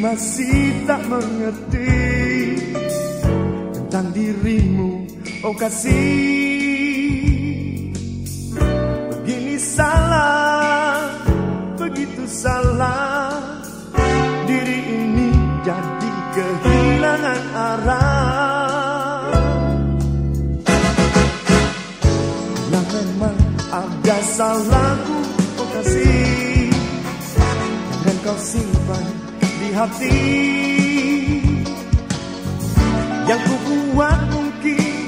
masih tak mengerti Tentang dirimu, oh kasih. Begini salah, begitu salah. Diri ini jadi kehilangan arah. Lah memang ada salahku, oh kasih. Dan kau simpan di hati. Yang ku buat mungkin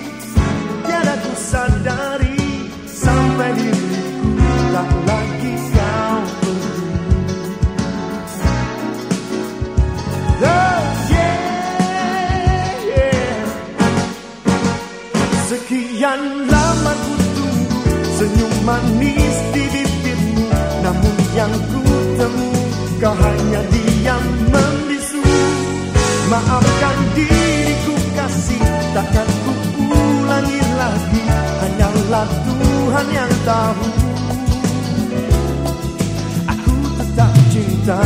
Tiada ku sadari. Sampai diriku tak lagi kau peduli Oh yeah, yeah. Sekian lama ku tunggu Senyum manis di bibirmu. Namun yang ku temu Kau hanya membisu Maafkan diriku kasih Takkan ku ulangi lagi. Hanyalah Tuhan yang tahu. Aku tetap cinta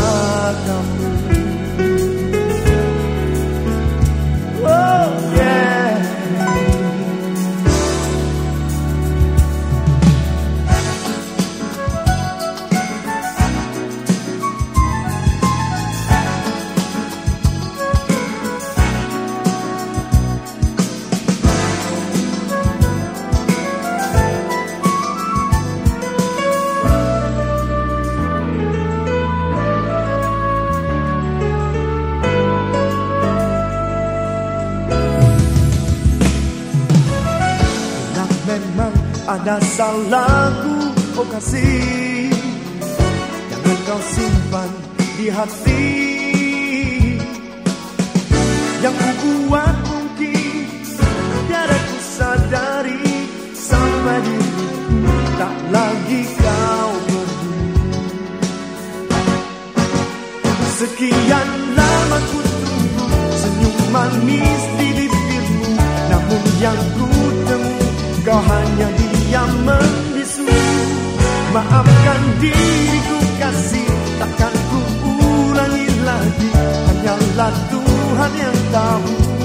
ada salahku oh kasih. Jangan kau simpan di hati. Yang ku buat mungkin Tiada ku sadari Sampai di tak lagi kau peduli Sekian lama ku tunggu Senyum manis di bibirmu. Namun yang ku temu Kau hanya membisu Maafkan diriku kasih Takkan ku ulangi lagi. Hanyalah Tuhan yang tahu.